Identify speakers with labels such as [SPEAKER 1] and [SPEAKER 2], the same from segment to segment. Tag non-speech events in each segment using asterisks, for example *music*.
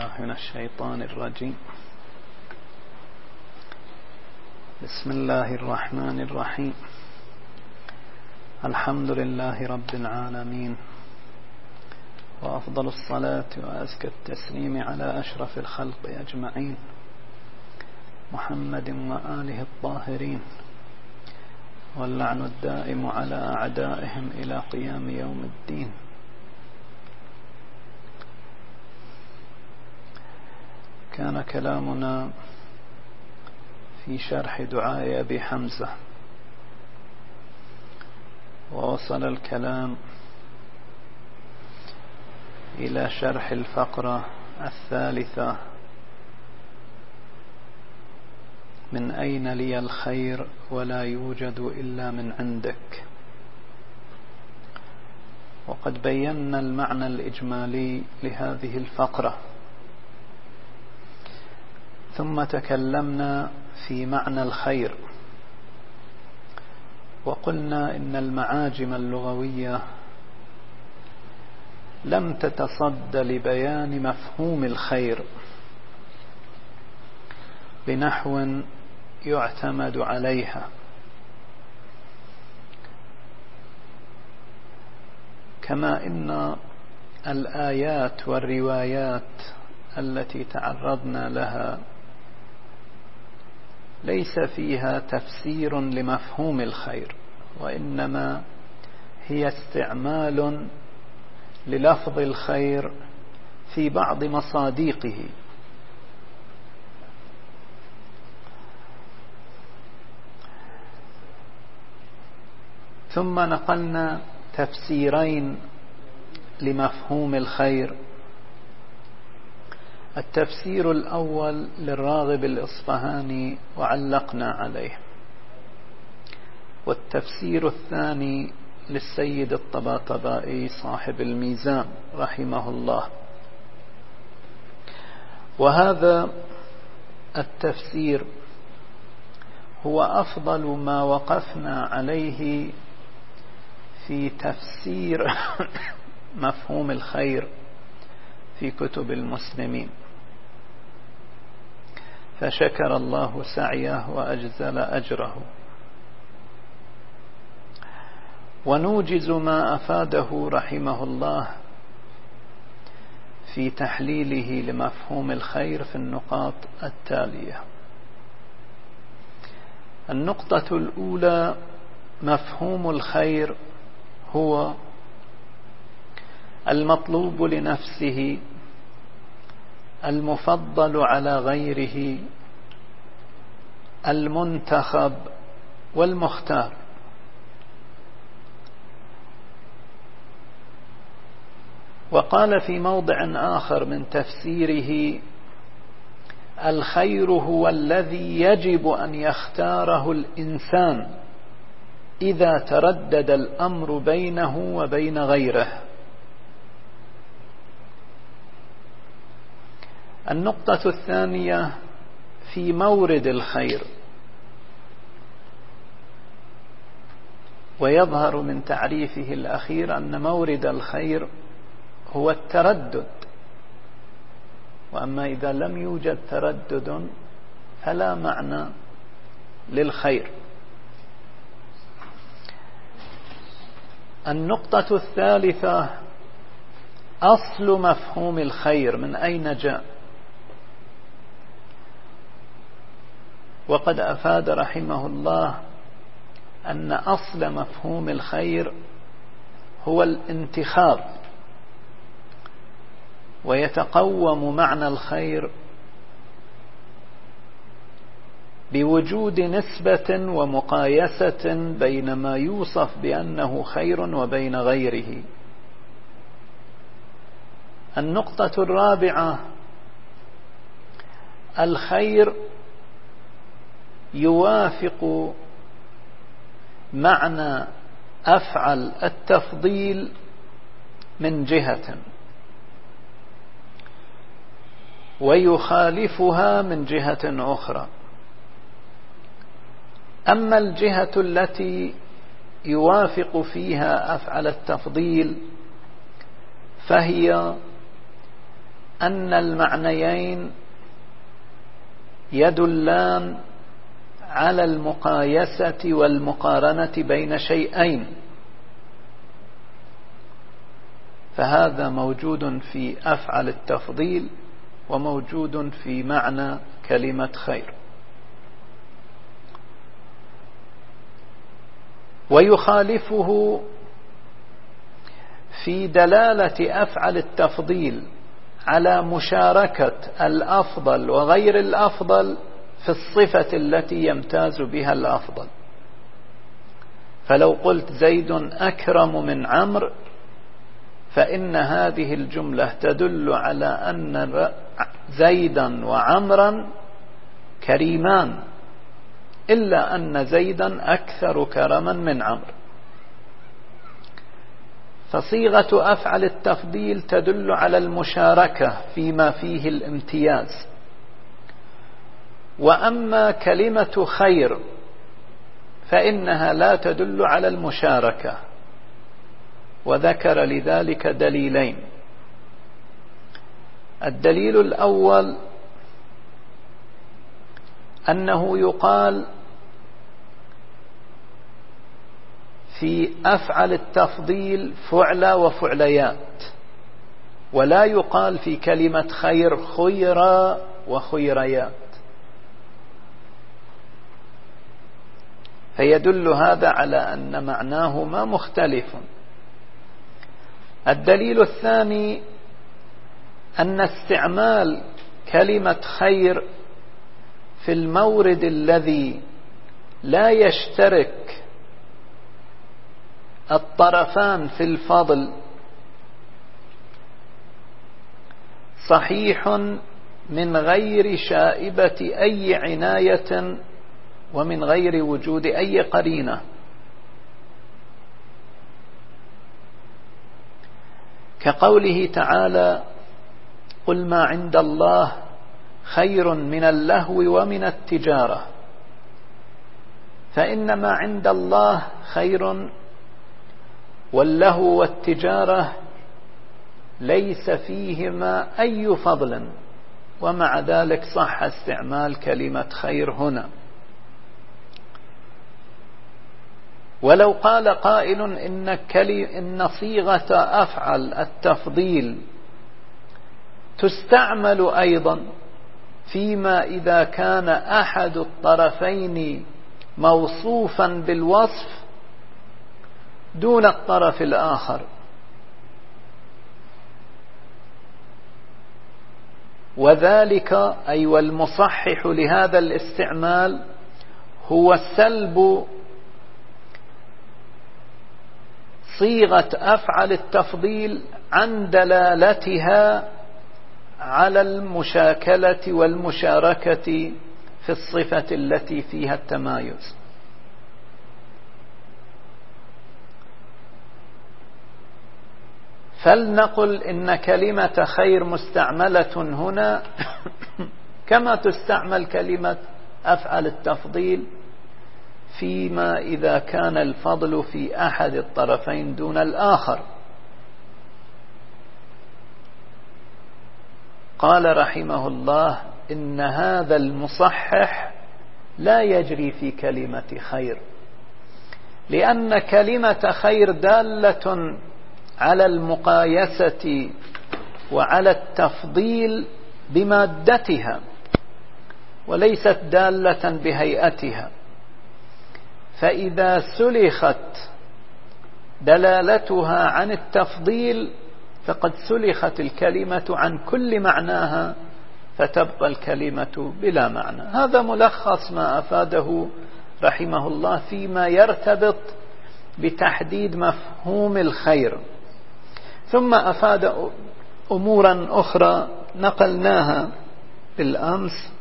[SPEAKER 1] بالله من الشيطان الرجيم. بسم الله الرحمن الرحيم. الحمد لله رب العالمين. وأفضل الصلاة وأزكى التسليم على أشرف الخلق أجمعين. محمد وآله الطاهرين. واللعن الدائم على أعدائهم إلى قيام يوم الدين. كان كلامنا في شرح دعاء أبي حمزة. ووصل الكلام إلى شرح الفقرة الثالثة. من أين لي الخير ولا يوجد إلا من عندك؟ وقد بينا المعنى الإجمالي لهذه الفقرة. ثم تكلمنا في معنى الخير. وقلنا إن المعاجم اللغوية لم تتصد لبيان مفهوم الخير بنحو يعتمد عليها. كما إن الآيات والروايات التي تعرضنا لها ليس فيها تفسير لمفهوم الخير وإنما هي استعمال للفظ الخير في بعض مصاديقه. ثم نقلنا تفسيرين لمفهوم الخير. التفسير الأول للراغب الإصفهاني وعلقنا عليه. والتفسير الثاني للسيد الطباطبائي صاحب الميزان رحمه الله. وهذا التفسير هو أفضل ما وقفنا عليه في تفسير *coughs* مفهوم الخير. في كتب المسلمين. فشكر الله سعيه وأجزل أجره. ونوجز ما أفاده رحمه الله في تحليله لمفهوم الخير في النقاط التالية. النقطة الأولى مفهوم الخير هو المطلوب لنفسه المفضل على غيره المنتخب والمختار. وقال في موضع آخر من تفسيره الخير هو الذي يجب أن يختاره الإنسان إذا تردد الأمر بينه وبين غيره. النقطة الثانية في مورد الخير. ويظهر من تعريفه الأخير أن مورد الخير هو التردد. وأما إذا لم يوجد تردد فلا معنى للخير. النقطة الثالثة أصل مفهوم الخير من أين جاء؟ وقد أفاد رحمه الله أن أصل مفهوم الخير هو الانتخاب ويتقوم معنى الخير بوجود نسبة ومقايسة بين ما يوصف بأنه خير وبين غيره. النقطة الرابعة الخير يوافق معنى أفعل التفضيل من جهة ويخالفها من جهة أخرى. أما الجهة التي يوافق فيها أفعل التفضيل فهي أن المعنيين يدلان على المقايسة والمقارنة بين شيئين. فهذا موجود في أفعل التفضيل وموجود في معنى كلمة خير. ويخالفه في دلالة أفعل التفضيل على مشاركة الأفضل وغير الأفضل في الصفة التي يمتاز بها الأفضل. فلو قلت زيد أكرم من عمرو فإن هذه الجملة تدل على أن زيدا وعمرا كريمان إلا أن زيدا أكثر كرما من عمرو. فصيغة أفعل التفضيل تدل على المشاركة فيما فيه الامتياز. وأما كلمة خير فإنها لا تدل على المشاركة وذكر لذلك دليلين. الدليل الأول أنه يقال في أفعل التفضيل فعلى وفعليات ولا يقال في كلمة خير خيرا وخيريات. فيدل هذا على أن معناهما مختلف. الدليل الثاني أن استعمال كلمة خير في المورد الذي لا يشترك الطرفان في الفضل صحيح من غير شائبة أي عناية ومن غير وجود أي قرينة. كقوله تعالى قل ما عند الله خير من اللهو ومن التجارة. فإن ما عند الله خير واللهو والتجارة ليس فيهما أي فضل. ومع ذلك صح استعمال كلمة خير هنا. ولو قال قائل إن, إن صيغة أفعل التفضيل تستعمل أيضا فيما إذا كان أحد الطرفين موصوفا بالوصف دون الطرف الآخر. وذلك أي والمصحح لهذا الاستعمال هو سلب صيغة أفعل التفضيل عن دلالتها على المشاكلة والمشاركة في الصفة التي فيها التمايز. فلنقل إن كلمة خير مستعملة هنا. *coughs* كما تستعمل كلمة أفعل التفضيل فيما إذا كان الفضل في أحد الطرفين دون الآخر. قال رحمه الله إن هذا المصحح لا يجري في كلمة خير لأن كلمة خير دالة على المقايسة وعلى التفضيل بمادتها وليست دالة بهيئتها. فإذا سلخت دلالتها عن التفضيل فقد سلخت الكلمة عن كل معناها فتبقى الكلمة بلا معنى. هذا ملخص ما أفاده رحمه الله فيما يرتبط بتحديد مفهوم الخير. ثم أفاد أمورا أخرى نقلناها بالأمس.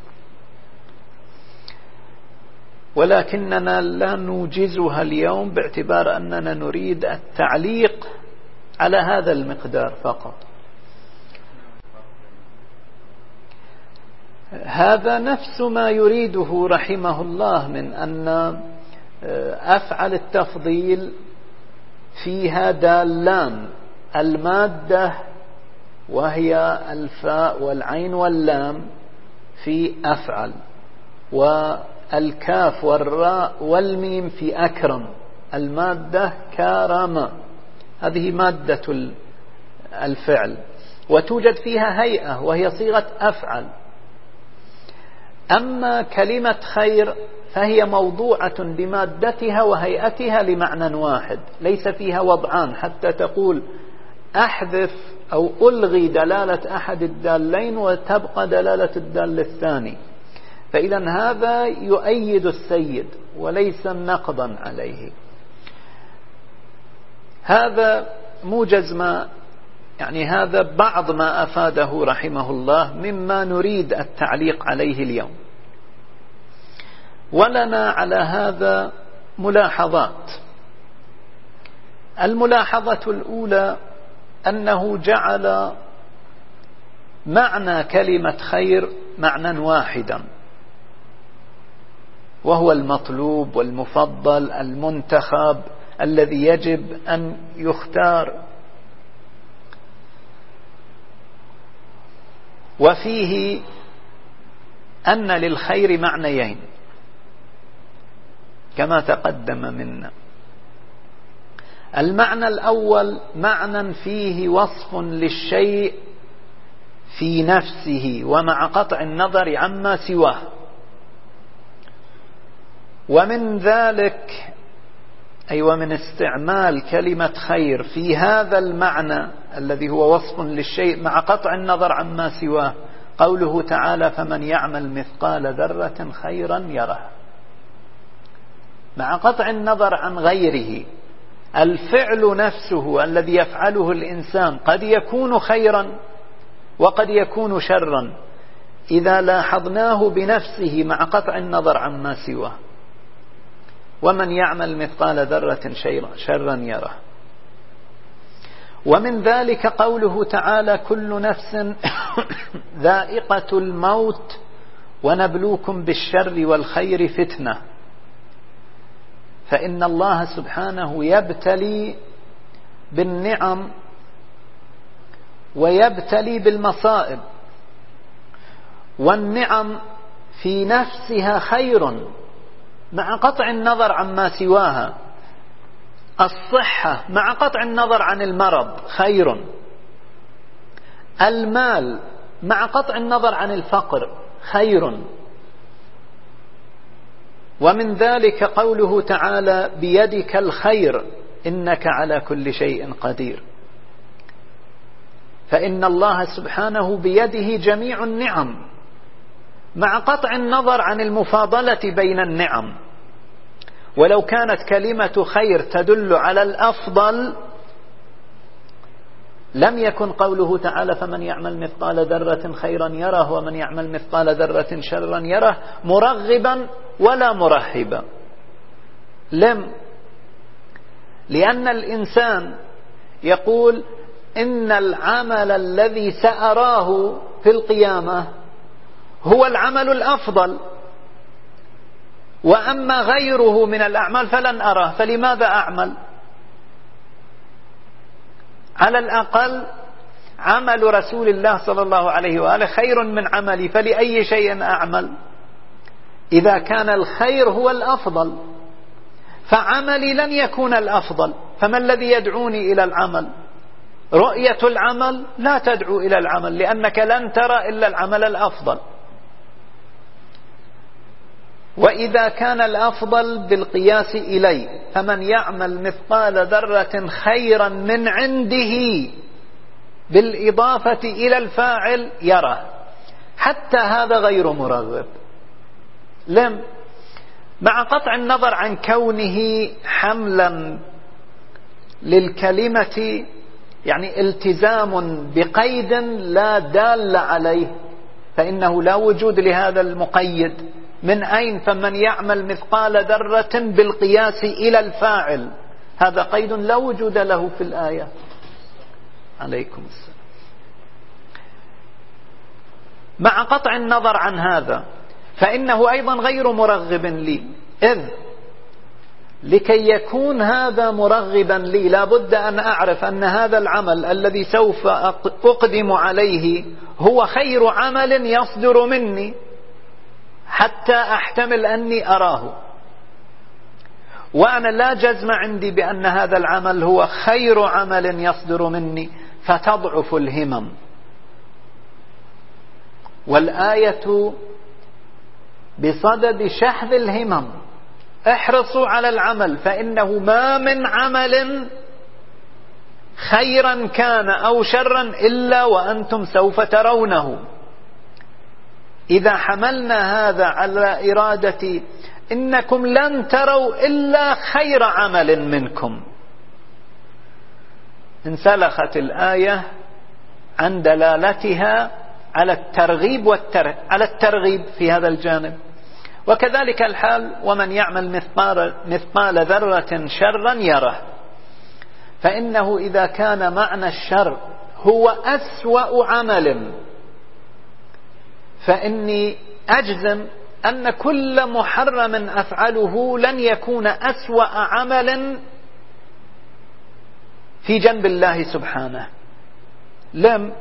[SPEAKER 1] ولكننا لا نوجزها اليوم باعتبار أننا نريد التعليق على هذا المقدار فقط. هذا نفس ما يريده رحمه الله من أن آه، أفعل التفضيل فيها دالان المادة وهي الفاء والعين واللام في أفعل والكاف والراء والميم في أكرم. المادة كرم. هذه مادة الفعل. وتوجد فيها هيئة وهي صيغة أفعل. أما كلمة خير فهي موضوعة بمادتها وهيئتها لمعنى واحد. ليس فيها وضعان حتى تقول أحذف أو ألغي دلالة أحد الدالين وتبقى دلالة الدال الثاني. فإذا هذا يؤيد السيد وليس نقضا عليه. هذا موجز ما يعني هذا بعض ما أفاده رحمه الله مما نريد التعليق عليه اليوم. ولنا على هذا ملاحظات. الملاحظة الأولى أنه جعل معنى كلمة خير معنى واحدا. وهو المطلوب والمفضل المنتخب الذي يجب أن يختار. وفيه أن للخير معنيين كما تقدم منا. المعنى الأول معنى فيه وصف للشيء في نفسه ومع قطع النظر عما سواه. ومن ذلك أي ومن استعمال كلمة خير في هذا المعنى الذي هو وصف للشيء مع قطع النظر عما سواه قوله تعالى فمن يعمل مثقال ذرة خيرا يره. مع قطع النظر عن غيره الفعل نفسه الذي يفعله الإنسان قد يكون خيرا وقد يكون شرا إذا لاحظناه بنفسه مع قطع النظر عما سواه. ومن يعمل مثقال ذرة شرا يره. ومن ذلك قوله تعالى كل نفس *coughs* ذائقة الموت ونبلوكم بالشر والخير فتنة. فإن الله سبحانه يبتلي بالنعم ويبتلي بالمصائب. والنعم في نفسها خير مع قطع النظر عما سواها. الصحة مع قطع النظر عن المرض خير. المال مع قطع النظر عن الفقر خير. ومن ذلك قوله تعالى بيدك الخير إنك على كل شيء قدير. فإن الله سبحانه بيده جميع النعم. مع قطع النظر عن المفاضلة بين النعم. ولو كانت كلمة خير تدل على الأفضل لم يكن قوله تعالى فمن يعمل مثقال ذرة خيرا يره ومن يعمل مثقال ذرة شرا يره مرغبا ولا مرهبا. لم. لأن الإنسان يقول إن العمل الذي سأراه في القيامة هو العمل الأفضل. وأما غيره من الأعمال فلن أراه. فلماذا أعمل؟ على الأقل عمل رسول الله صلى الله عليه وآله خير من عملي فلأي شيء أعمل؟ إذا كان الخير هو الأفضل فعملي لن يكون الأفضل. فما الذي يدعوني إلى العمل؟ رؤية العمل لا تدعو إلى العمل لأنك لن ترى إلا العمل الأفضل. وإذا كان الأفضل بالقياس إليه فمن يعمل مثقال ذرة خيرا من عنده بالإضافة إلى الفاعل يرى. حتى هذا غير مرغب. لم مع قطع النظر عن كونه حملا للكلمة يعني التزام بقيد لا دال عليه فإنه لا وجود لهذا المقيد. من أين فمن يعمل مثقال ذرة بالقياس إلى الفاعل؟ هذا قيد لا وجود له في الآية. عليكم السلام. مع قطع النظر عن هذا فإنه أيضا غير مرغب لي. إذ لكي يكون هذا مرغبا لي لابد أن أعرف أن هذا العمل الذي سوف أقدم عليه هو خير عمل يصدر مني. حتى أحتمل أني أراه. وأنا لا جزم عندي بأن هذا العمل هو خير عمل يصدر مني فتضعف الهمم. والآية بصدد شحذ الهمم. احرصوا على العمل فإنه ما من عمل خيرا كان أو شرا إلا وأنتم سوف ترونه. إذا حملنا هذا على إرادة إنكم لن تروا إلا خير عمل منكم. انسلخت الآية عن دلالتها على الترغيب والتر... على الترغيب في هذا الجانب. وكذلك الحال ومن يعمل مثقال, مثقال ذرة شرا يره. فإنه إذا كان معنى الشر هو أسوأ عمل. فإني أجزم أن كل محرم أفعله لن يكون أسوأ عمل في جنب الله سبحانه. لم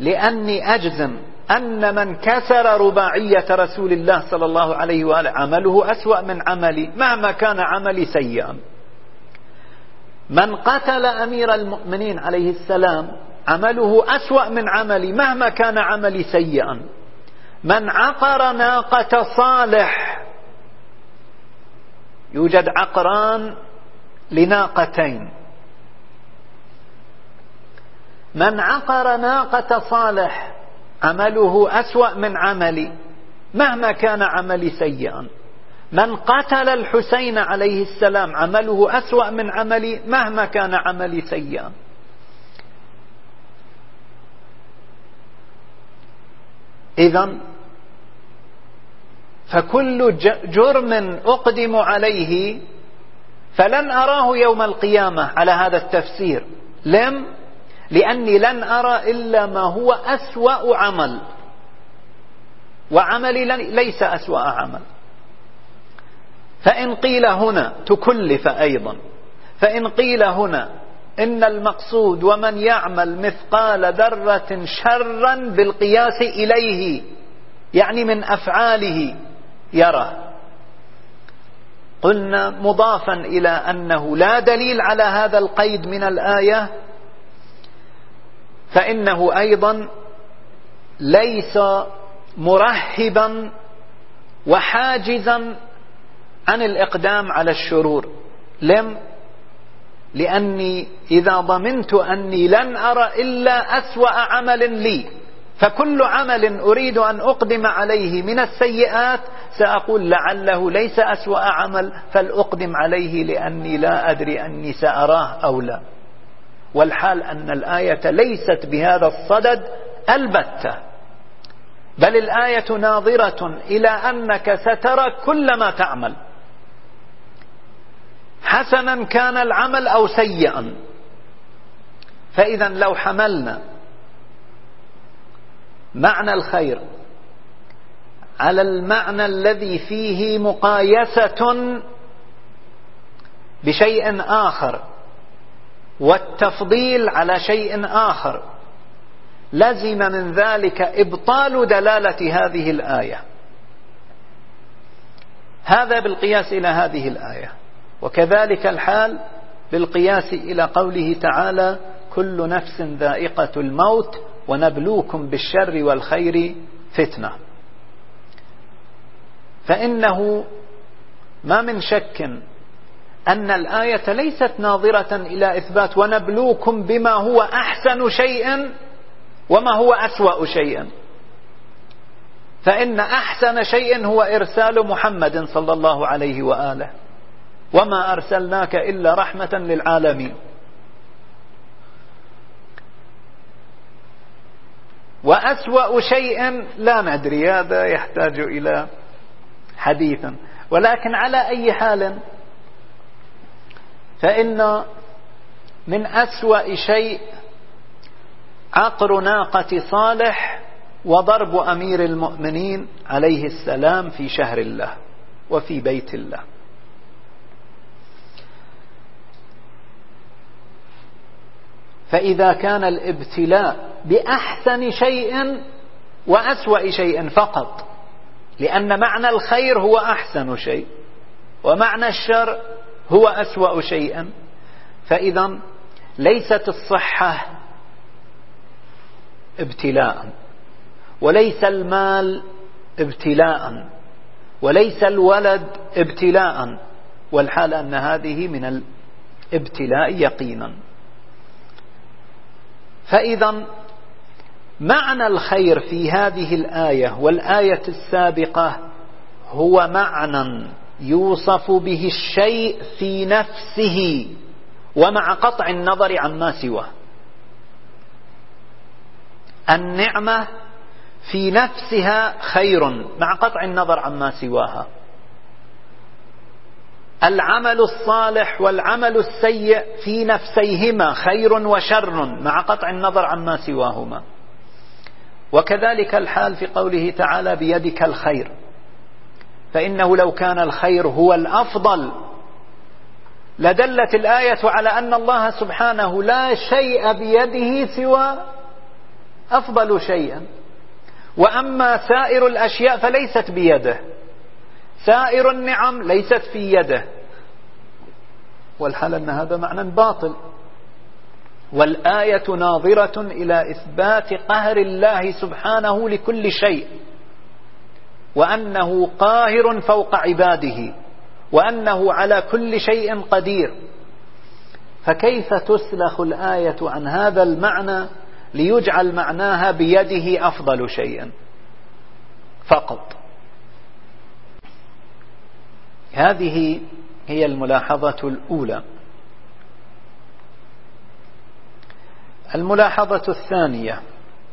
[SPEAKER 1] لأني أجزم أن من كسر رباعية رسول الله صلى الله عليه وآله عمله أسوأ من عملي مهما كان عملي سيئا. من قتل أمير المؤمنين عليه السلام عمله أسوأ من عملي مهما كان عملي سيئا. من عقر ناقة صالح يوجد عقران لناقتين. من عقر ناقة صالح عمله أسوأ من عملي مهما كان عملي سيئا. من قتل الحسين عليه السلام عمله أسوأ من عملي مهما كان عملي سيئا. إذا فكل جرم أقدم عليه فلن أراه يوم القيامة على هذا التفسير. لم؟ لأني لن أرى إلا ما هو أسوأ عمل. وعملي ليس أسوأ عمل. فإن قيل هنا تكلف أيضا. فإن قيل هنا إن المقصود ومن يعمل مثقال ذرة شرا بالقياس إليه يعني من أفعاله يرى. قلنا مضافا إلى أنه لا دليل على هذا القيد من الآية فإنه أيضا ليس مرهبا وحاجزا عن الإقدام على الشرور. لم لأني إذا ضمنت أني لن أرى إلا أسوأ عمل لي فكل عمل أريد أن أقدم عليه من السيئات سأقول لعله ليس أسوأ عمل فلأقدم عليه لأني لا أدري أني سأراه أو لا. والحال أن الآية ليست بهذا الصدد البتة بل الآية ناظرة إلى أنك سترى كل ما تعمل. حسنا كان العمل أو سيئا. فإذا لو حملنا معنى الخير على المعنى الذي فيه مقايسة بشيء آخر والتفضيل على شيء آخر لزم من ذلك إبطال دلالة هذه الآية. هذا بالقياس إلى هذه الآية. وكذلك الحال بالقياس إلى قوله تعالى كل نفس ذائقة الموت ونبلوكم بالشر والخير فتنة. فإنه ما من شك أن الآية ليست ناظرة إلى إثبات ونبلوكم بما هو أحسن شيء وما هو أسوأ شيء. فإن أحسن شيء هو إرسال محمد صلى الله عليه وآله. وما أرسلناك إلا رحمة للعالمين. وأسوأ شيء لا ندري هذا يحتاج إلى حديثا ولكن على أي حال فإن من أسوأ شيء عقر ناقة صالح وضرب أمير المؤمنين عليه السلام في شهر الله وفي بيت الله. فإذا كان الابتلاء بأحسن شيء وأسوأ شيء فقط. لأن معنى الخير هو أحسن شيء ومعنى الشر هو أسوأ شيئا فإذا ليست الصحة ابتلاء وليس المال ابتلاء وليس الولد ابتلاء. والحال أن هذه من الابتلاء يقينا. فإذا معنى الخير في هذه الآية والآية السابقة هو معنى يوصف به الشيء في نفسه ومع قطع النظر عما سواه. النعمة في نفسها خير مع قطع النظر عما سواها. العمل الصالح والعمل السيء في نفسيهما خير وشر مع قطع النظر عما سواهما. وكذلك الحال في قوله تعالى بيدك الخير. فإنه لو كان الخير هو الأفضل لدلت الآية على أن الله سبحانه لا شيء بيده سوى أفضل شيئا. وأما سائر الأشياء فليست بيده. سائر النعم ليست في يده. والحال أن هذا معنى باطل. والآية ناظرة إلى إثبات قهر الله سبحانه لكل شيء وأنه قاهر فوق عباده وأنه على كل شيء قدير. فكيف تسلخ الآية عن هذا المعنى ليجعل معناها بيده أفضل شيء؟ فقط. هذه هي الملاحظة الأولى. الملاحظة الثانية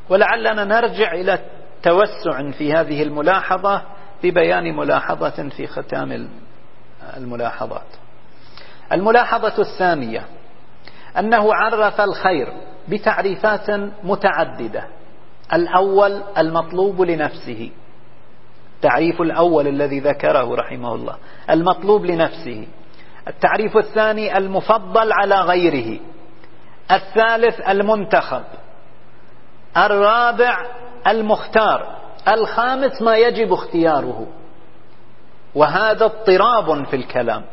[SPEAKER 1] ولعلنا نرجع إلى توسع في هذه الملاحظة ببيان ملاحظة في ختام الملاحظات. الملاحظة الثانية أنه عرف الخير بتعريفات متعددة الأول المطلوب لنفسه. التعريف الأول الذي ذكره رحمه الله المطلوب لنفسه. التعريف الثاني المفضل على غيره. الثالث المنتخب. الرابع المختار. الخامس ما يجب اختياره. وهذا اضطراب في الكلام.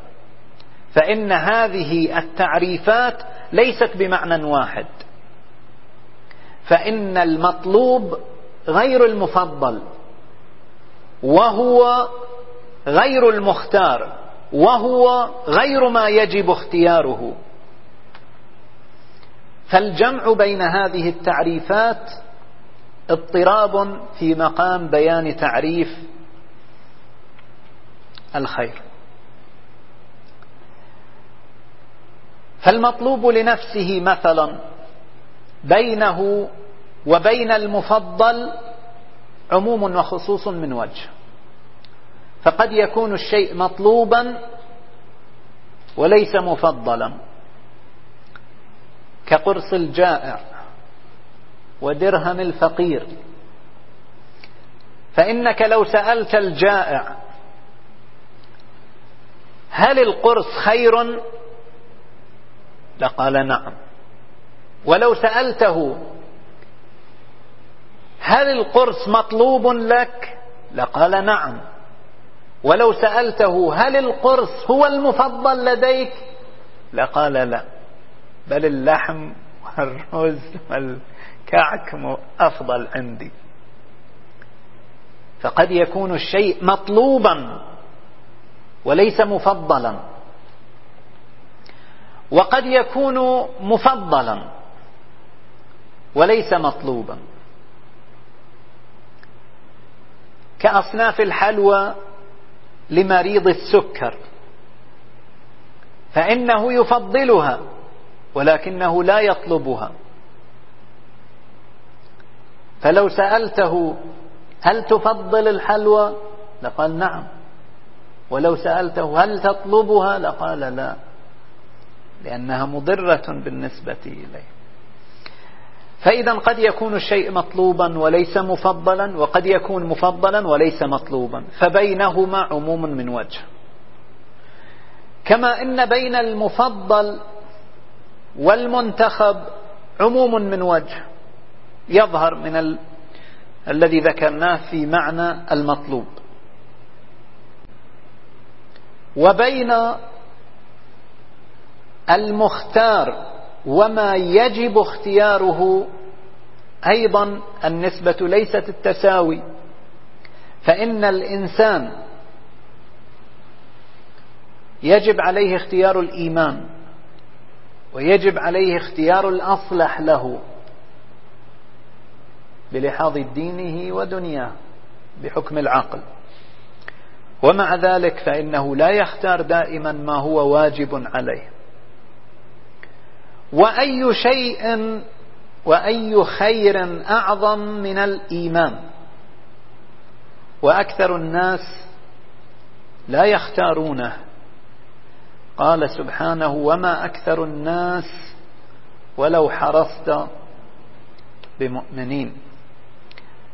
[SPEAKER 1] فإن هذه التعريفات ليست بمعنى واحد. فإن المطلوب غير المفضل. وهو غير المختار وهو غير ما يجب اختياره. فالجمع بين هذه التعريفات اضطراب في مقام بيان تعريف الخير. فالمطلوب لنفسه مثلا بينه وبين المفضل عموم وخصوص من وجه. فقد يكون الشيء مطلوبا وليس مفضلا. كقرص الجائع ودرهم الفقير. فإنك لو سألت الجائع هل القرص خير؟ لقال نعم. ولو سألته هل القرص مطلوب لك؟ لقال نعم. ولو سألته هل القرص هو المفضل لديك؟ لقال لا. بل اللحم والرز والكعك أفضل عندي. فقد يكون الشيء مطلوبا وليس مفضلا. وقد يكون مفضلا وليس مطلوبا. كأصناف الحلوى لمريض السكر. فإنه يفضلها ولكنه لا يطلبها. فلو سألته هل تفضل الحلوى؟ لقال نعم. ولو سألته هل تطلبها؟ لقال لا لأنها مضرة بالنسبة إليه. فإذا قد يكون الشيء مطلوبا وليس مفضلا وقد يكون مفضلا وليس مطلوبا فبينهما عموم من وجه. كما إن بين المفضل والمنتخب عموم من وجه يظهر من ال... الذي ذكرناه في معنى المطلوب. وبين المختار وما يجب اختياره أيضا النسبة ليست التساوي فإن الإنسان يجب عليه اختيار الإيمان ويجب عليه اختيار الأصلح له بلحاظ دينه ودنياه بحكم العقل. ومع ذلك فإنه لا يختار دائما ما هو واجب عليه. وأي شيء وأي خير أعظم من الإيمان. وأكثر الناس لا يختارونه. قال سبحانه وما أكثر الناس ولو حرصت بمؤمنين.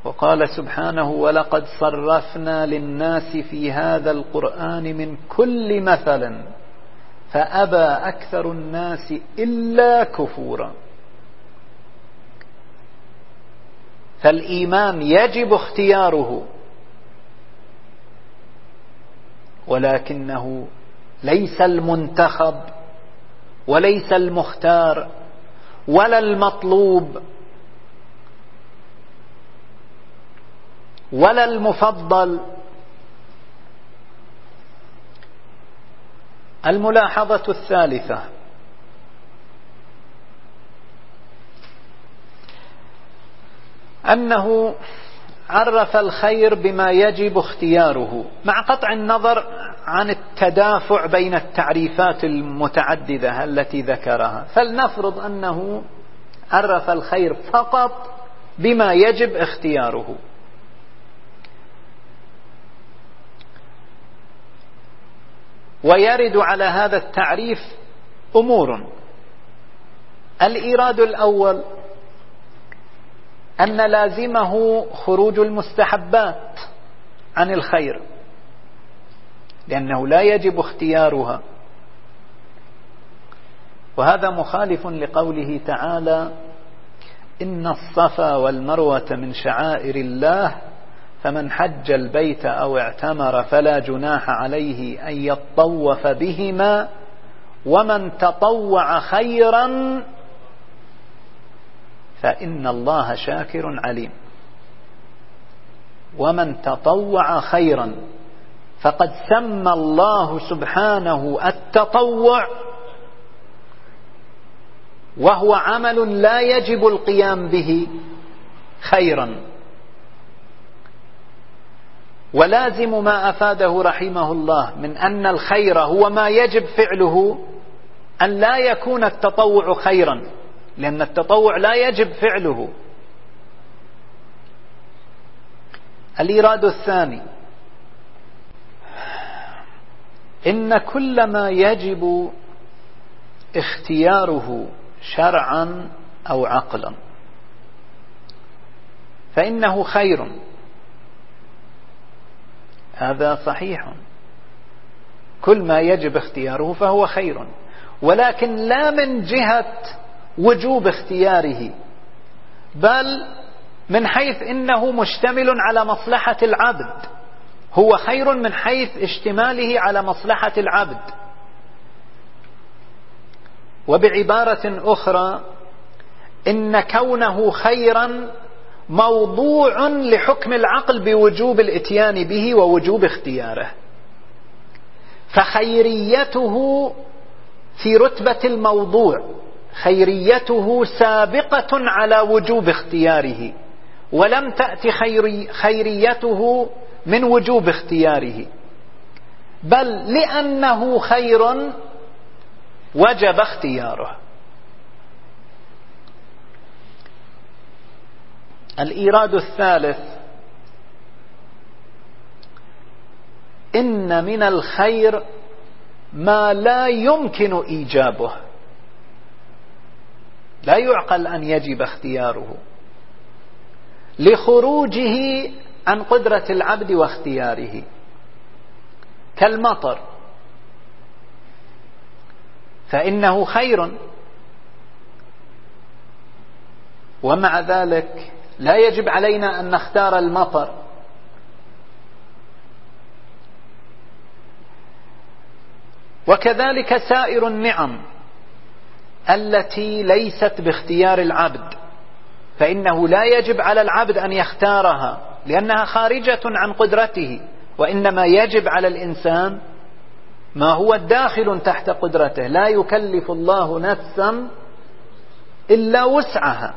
[SPEAKER 1] وقال سبحانه ولقد صرفنا للناس في هذا القرآن من كل مثل فأبى أكثر الناس إلا كفورا. فالإيمان يجب اختياره ولكنه ليس المنتخب وليس المختار ولا المطلوب ولا المفضل. الملاحظة الثالثة. أنه عرف الخير بما يجب اختياره مع قطع النظر عن التدافع بين التعريفات المتعددة التي ذكرها. فلنفرض أنه عرف الخير فقط بما يجب اختياره. ويرد على هذا التعريف أمور. الإيراد الأول أن لازمه خروج المستحبات عن الخير لأنه لا يجب اختيارها. وهذا مخالف لقوله تعالى إن الصفا والمروة من شعائر الله فمن حج البيت أو اعتمر فلا جناح عليه أن يطوف بهما ومن تطوع خيرا فإن الله شاكر عليم. ومن تطوع خيرا فقد سمى الله سبحانه التطوع وهو عمل لا يجب القيام به خيرا. ولازم ما أفاده رحمه الله من أن الخير هو ما يجب فعله أن لا يكون التطوع خيرا لأن التطوع لا يجب فعله. الإيراد الثاني إن كل ما يجب اختياره شرعا أو عقلا فإنه خير. هذا صحيح. كل ما يجب اختياره فهو خير ولكن لا من جهة وجوب اختياره بل من حيث إنه مشتمل على مصلحة العبد هو خير من حيث اشتماله على مصلحة العبد. وبعبارة أخرى إن كونه خيرا موضوع لحكم العقل بوجوب الاتيان به ووجوب اختياره. فخيريته في رتبة الموضوع خيريته سابقة على وجوب اختياره ولم تأت خيري خيريته من وجوب اختياره. بل لأنه خير وجب اختياره. الإيراد الثالث. إن من الخير ما لا يمكن إيجابه. لا يعقل أن يجب اختياره. لخروجه عن قدرة العبد واختياره. كالمطر. فإنه خير. ومع ذلك لا يجب علينا أن نختار المطر. وكذلك سائر النعم التي ليست باختيار العبد فإنه لا يجب على العبد أن يختارها لأنها خارجة عن قدرته وإنما يجب على الإنسان ما هو داخل تحت قدرته لا يكلف الله نفسا إلا وسعها.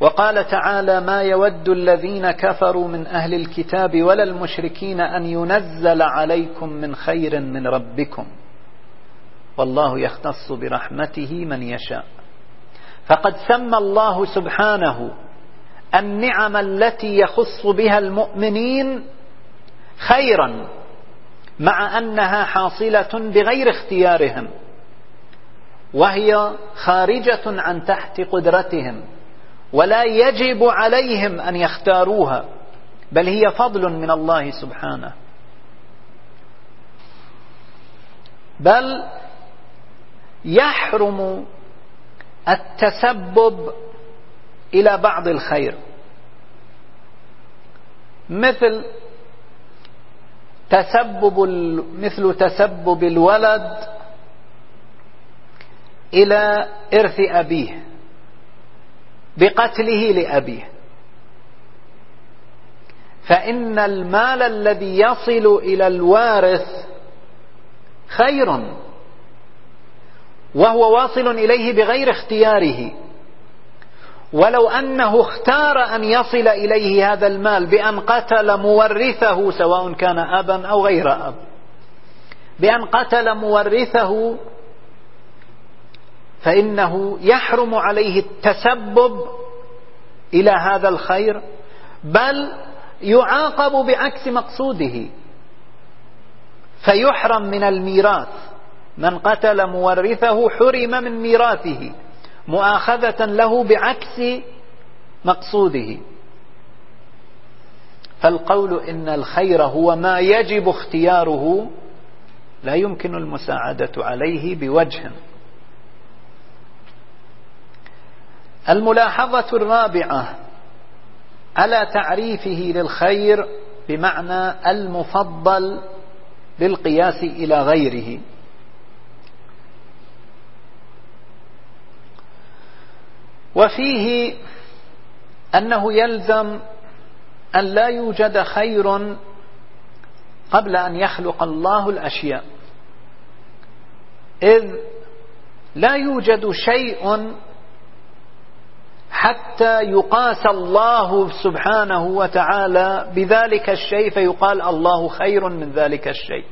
[SPEAKER 1] وقال تعالى ما يود الذين كفروا من أهل الكتاب ولا المشركين أن ينزل عليكم من خير من ربكم والله يختص برحمته من يشاء فقد سمى الله سبحانه النعم التي يخص بها المؤمنين خيرا مع أنها حاصلة بغير اختيارهم وهي خارجة عن تحت قدرتهم. ولا يجب عليهم أن يختاروها بل هي فضل من الله سبحانه. بل يحرم التسبب إلى بعض الخير. مثل تسبب مثل تسبب الولد إلى إرث أبيه. بقتله لأبيه. فإن المال الذي يصل إلى الوارث خير وهو واصل إليه بغير اختياره. ولو أنه اختار أن يصل إليه هذا المال بأن قتل مورثه سواء كان أبا أو غير أب بأن قتل مورثه فإنه يحرم عليه التسبب إلى هذا الخير بل يعاقب بعكس مقصوده. فيحرم من الميراث. من قتل مورثه حرم من ميراثه مؤاخذة له بعكس مقصوده. فالقول إن الخير هو ما يجب اختياره لا يمكن المساعدة عليه بوجه. الملاحظة الرابعة على تعريفه للخير بمعنى المفضل بالقياس إلى غيره. وفيه أنه يلزم أن لا يوجد خير قبل أن يخلق الله الأشياء إذ لا يوجد شيء حتى يقاس الله سبحانه وتعالى بذلك الشيء فيقال الله خير من ذلك الشيء.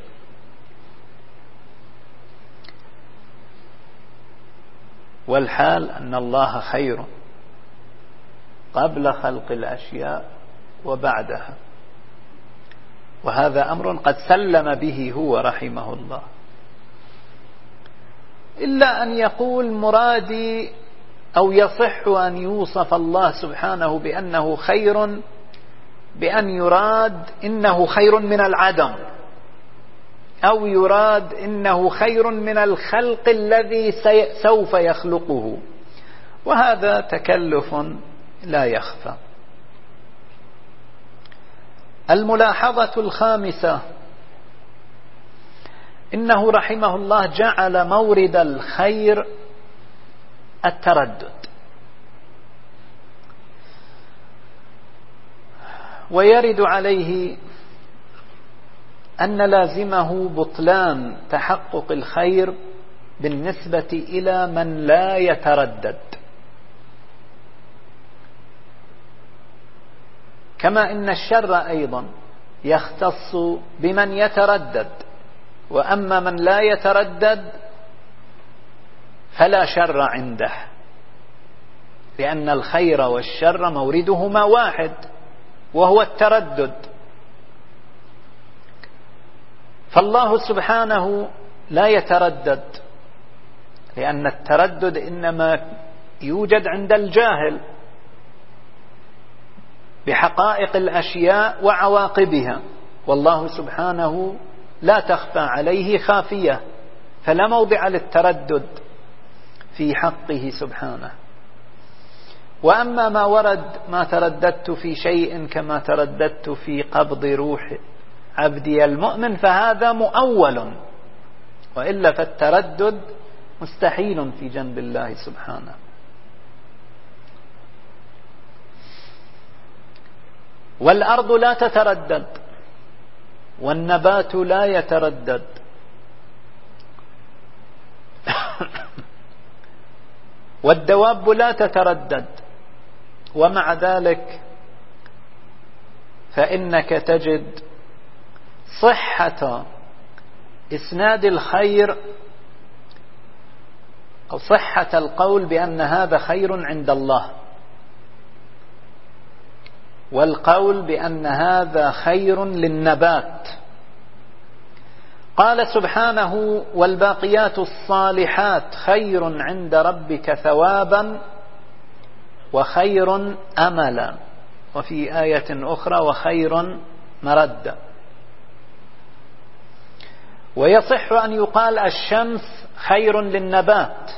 [SPEAKER 1] والحال أن الله خير قبل خلق الأشياء وبعدها. وهذا أمر قد سلم به هو رحمه الله. إلا أن يقول مرادي أو يصح أن يوصف الله سبحانه بأنه خير بأن يراد إنه خير من العدم أو يراد إنه خير من الخلق الذي سوف يخلقه. وهذا تكلف لا يخفى. الملاحظة الخامسة إنه رحمه الله جعل مورد الخير التردد. ويرد عليه أن لازمه بطلان تحقق الخير بالنسبة إلى من لا يتردد. كما إن الشر أيضا يختص بمن يتردد وأما من لا يتردد فلا شر عنده لأن الخير والشر موردهما واحد وهو التردد. فالله سبحانه لا يتردد لأن التردد إنما يوجد عند الجاهل بحقائق الأشياء وعواقبها والله سبحانه لا تخفى عليه خافية فلا موضع للتردد. في حقه سبحانه. وأما ما ورد ما ترددت في شيء كما ترددت في قبض روح عبدي المؤمن فهذا مؤول. وإلا فالتردد مستحيل في جنب الله سبحانه. والأرض لا تتردد والنبات لا يتردد. والدواب لا تتردد. ومع ذلك فإنك تجد صحة إسناد الخير أو صحة القول بأن هذا خير عند الله. والقول بأن هذا خير للنبات. قال سبحانه والباقيات الصالحات خير عند ربك ثوابا وخير أملا. وفي آية أخرى وخير مردا ويصح أن يقال الشمس خير للنبات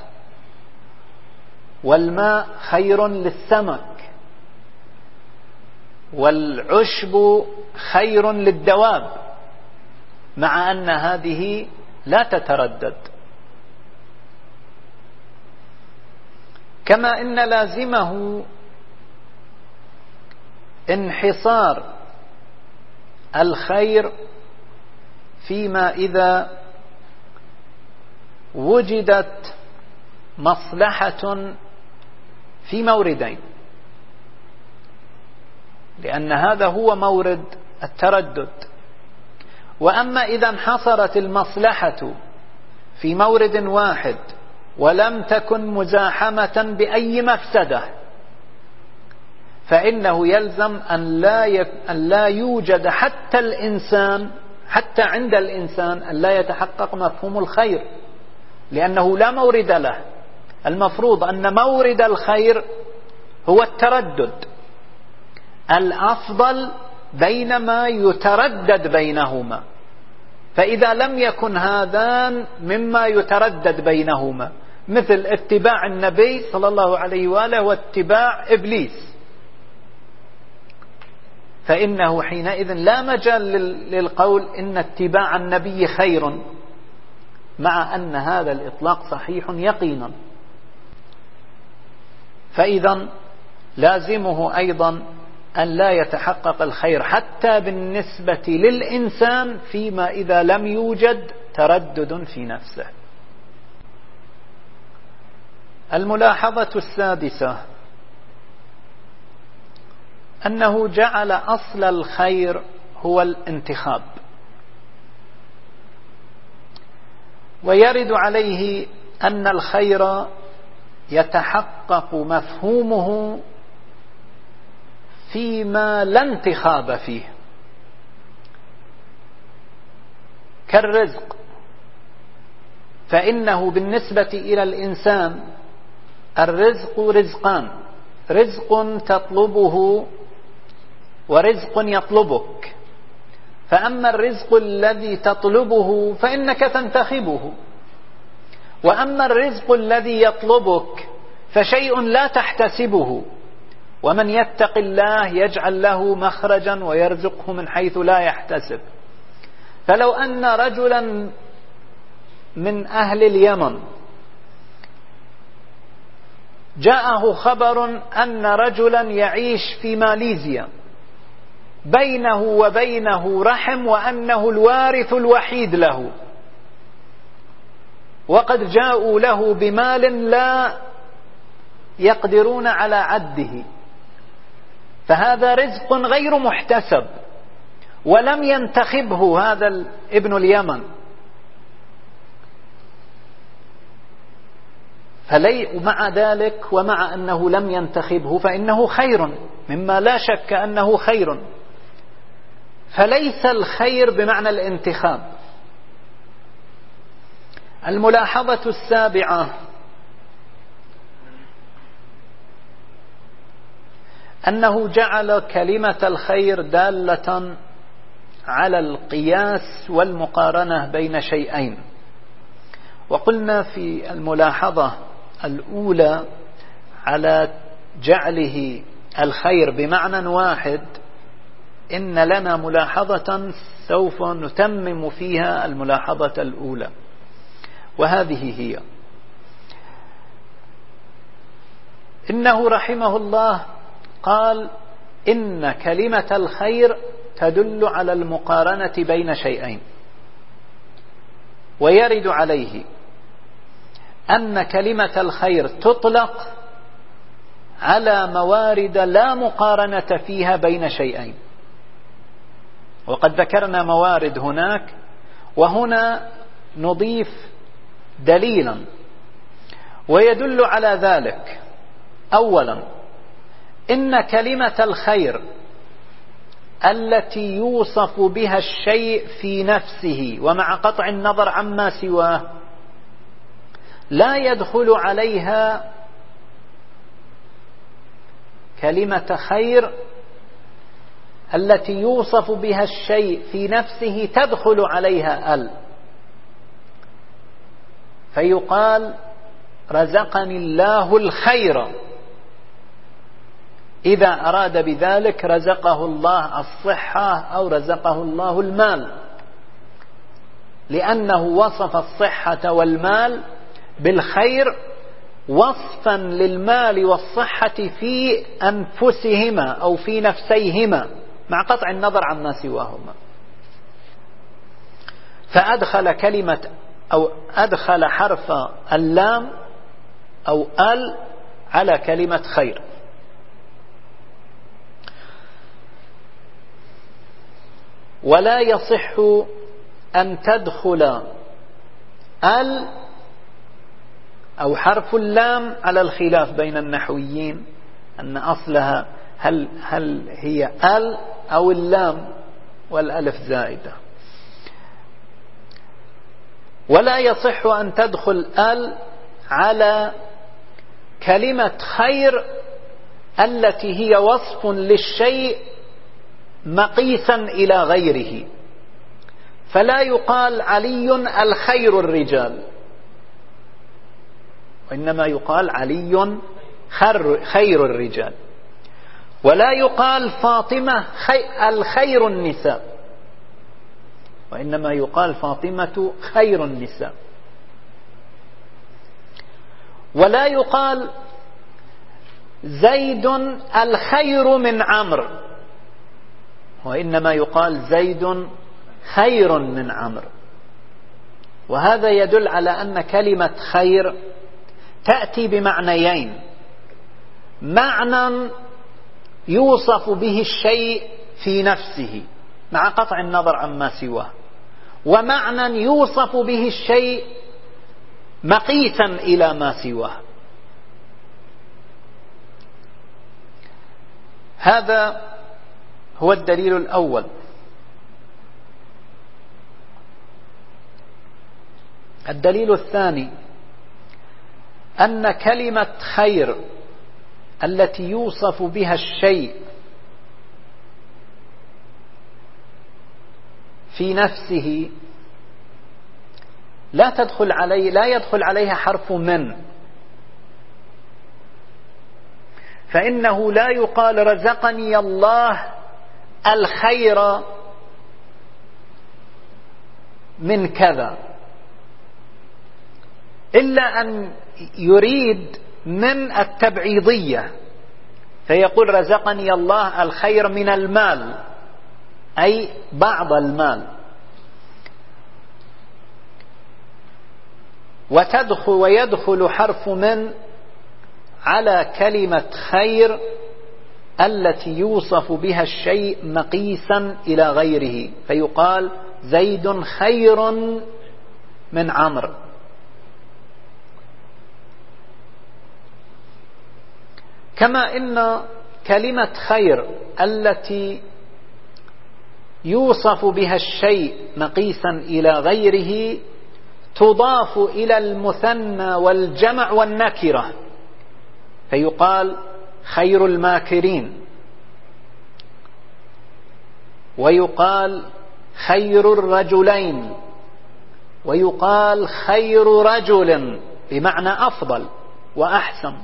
[SPEAKER 1] والماء خير للسمك والعشب خير للدواب. مع أن هذه لا تتردد. كما إن لازمه انحصار الخير فيما إذا وجدت مصلحة في موردين. لأن هذا هو مورد التردد. وأما إذا انحصرت المصلحة في مورد واحد ولم تكن مزاحمة بأي مفسدة فإنه يلزم أن لا, يك... أن لا يوجد حتى الإنسان حتى عند الإنسان أن لا يتحقق مفهوم الخير لأنه لا مورد له. المفروض أن مورد الخير هو التردد. الأفضل بين ما يتردد بينهما. فإذا لم يكن هذان مما يتردد بينهما. مثل اتباع النبي صلى الله عليه وآله واتباع إبليس. فإنه حينئذ لا مجال للقول إن اتباع النبي خير مع أن هذا الإطلاق صحيح يقينا. فإذا لازمه أيضا أن لا يتحقق الخير حتى بالنسبة للإنسان فيما إذا لم يوجد تردد في نفسه. الملاحظة السادسة أنه جعل أصل الخير هو الانتخاب. ويرد عليه أن الخير يتحقق مفهومه فيما لا انتخاب فيه. كالرزق. فإنه بالنسبة إلى الإنسان الرزق رزقان. رزق تطلبه ورزق يطلبك. فأما الرزق الذي تطلبه فإنك تنتخبه. وأما الرزق الذي يطلبك فشيء لا تحتسبه. ومن يتق الله يجعل له مخرجا ويرزقه من حيث لا يحتسب. فلو أن رجلا من أهل اليمن جاءه خبر أن رجلا يعيش في ماليزيا بينه وبينه رحم وأنه الوارث الوحيد له وقد جاءوا له بمال لا يقدرون على عده. فهذا رزق غير محتسب ولم ينتخبه هذا ابن اليمن. فلي ومع ذلك ومع أنه لم ينتخبه فإنه خير مما لا شك أنه خير. فليس الخير بمعنى الانتخاب. الملاحظة السابعة أنه جعل كلمة الخير دالة على القياس والمقارنة بين شيئين. وقلنا في الملاحظة الأولى على جعله الخير بمعنى واحد إن لنا ملاحظة سوف نتمم فيها الملاحظة الأولى. وهذه هي. إنه رحمه الله قال إن كلمة الخير تدل على المقارنة بين شيئين. ويرد عليه أن كلمة الخير تطلق على موارد لا مقارنة فيها بين شيئين. وقد ذكرنا موارد هناك وهنا نضيف دليلا. ويدل على ذلك أولا إن كلمة الخير التي يوصف بها الشيء في نفسه ومع قطع النظر عما سواه لا يدخل عليها كلمة خير التي يوصف بها الشيء في نفسه تدخل عليها ال. فيقال رزقني الله الخير. إذا أراد بذلك رزقه الله الصحة أو رزقه الله المال. لأنه وصف الصحة والمال بالخير وصفا للمال والصحة في أنفسهما أو في نفسيهما مع قطع النظر عما سواهما. فأدخل كلمة أو أدخل حرف اللام أو ال على كلمة خير. ولا يصح أن تدخل ال أو حرف اللام على الخلاف بين النحويين أن أصلها هل, هل هي ال أو اللام والألف زائدة. ولا يصح أن تدخل ال على كلمة خير التي هي وصف للشيء مقيسا إلى غيره. فلا يقال علي الخير الرجال. وإنما يقال علي خير الرجال. ولا يقال فاطمة الخير النساء. وإنما يقال فاطمة خير النساء. ولا يقال زيد الخير من عمرو. وإنما يقال زيد خير من عمرو. وهذا يدل على أن كلمة خير تأتي بمعنيين. معنى يوصف به الشيء في نفسه مع قطع النظر عما سواه. ومعنى يوصف به الشيء مقيتا إلى ما سواه. هذا هو الدليل الأول. الدليل الثاني أن كلمة خير التي يوصف بها الشيء في نفسه لا تدخل عليه لا يدخل عليها حرف من. فإنه لا يقال رزقني الله الخير من كذا. إلا أن يريد من التبعيضية فيقول رزقني الله الخير من المال أي بعض المال. وتدخل ويدخل حرف من على كلمة خير التي يوصف بها الشيء مقيسا إلى غيره. فيقال زيد خير من عمرو. كما إن كلمة خير التي يوصف بها الشيء مقيسا إلى غيره تضاف إلى المثنى والجمع والنكرة. فيقال خير الماكرين. ويقال خير الرجلين. ويقال خير رجل بمعنى أفضل وأحسن.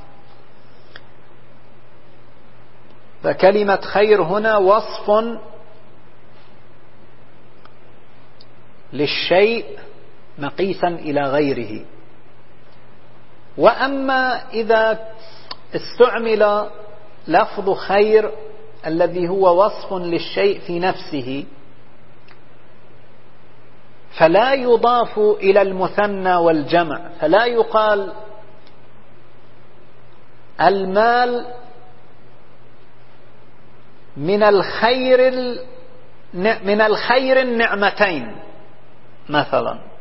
[SPEAKER 1] فكلمة خير هنا وصف للشيء مقيسا إلى غيره. وأما إذا استعمل لفظ خير الذي هو وصف للشيء في نفسه. فلا يضاف إلى المثنى والجمع. فلا يقال المال من الخير من الخير النعمتين مثلا.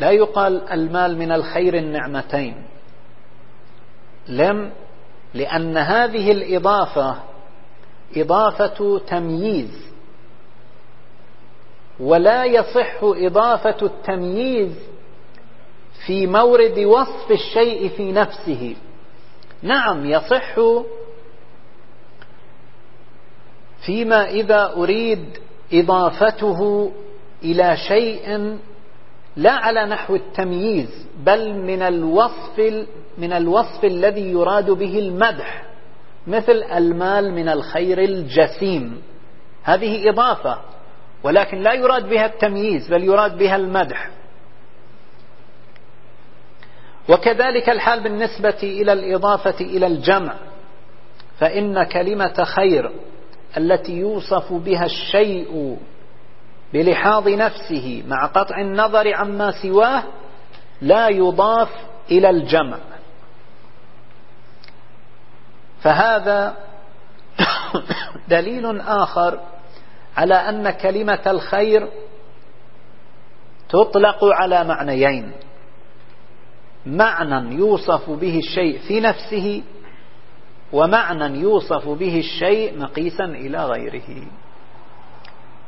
[SPEAKER 1] لا يقال المال من الخير النعمتين. لم؟ لأن هذه الإضافة إضافة تمييز ولا يصح إضافة التمييز في مورد وصف الشيء في نفسه. نعم يصح فيما إذا أريد إضافته إلى شيء لا على نحو التمييز بل من الوصف من الوصف الذي يراد به المدح مثل المال من الخير الجسيم. هذه إضافة ولكن لا يراد بها التمييز بل يراد بها المدح. وكذلك الحال بالنسبة إلى الإضافة إلى الجمع فإن كلمة خير التي يوصف بها الشيء بلحاظ نفسه مع قطع النظر عما سواه لا يضاف إلى الجمع. فهذا *coughs* دليل آخر على أن كلمة الخير تطلق على معنيين. معنى يوصف به الشيء في نفسه ومعنى يوصف به الشيء مقيسا إلى غيره.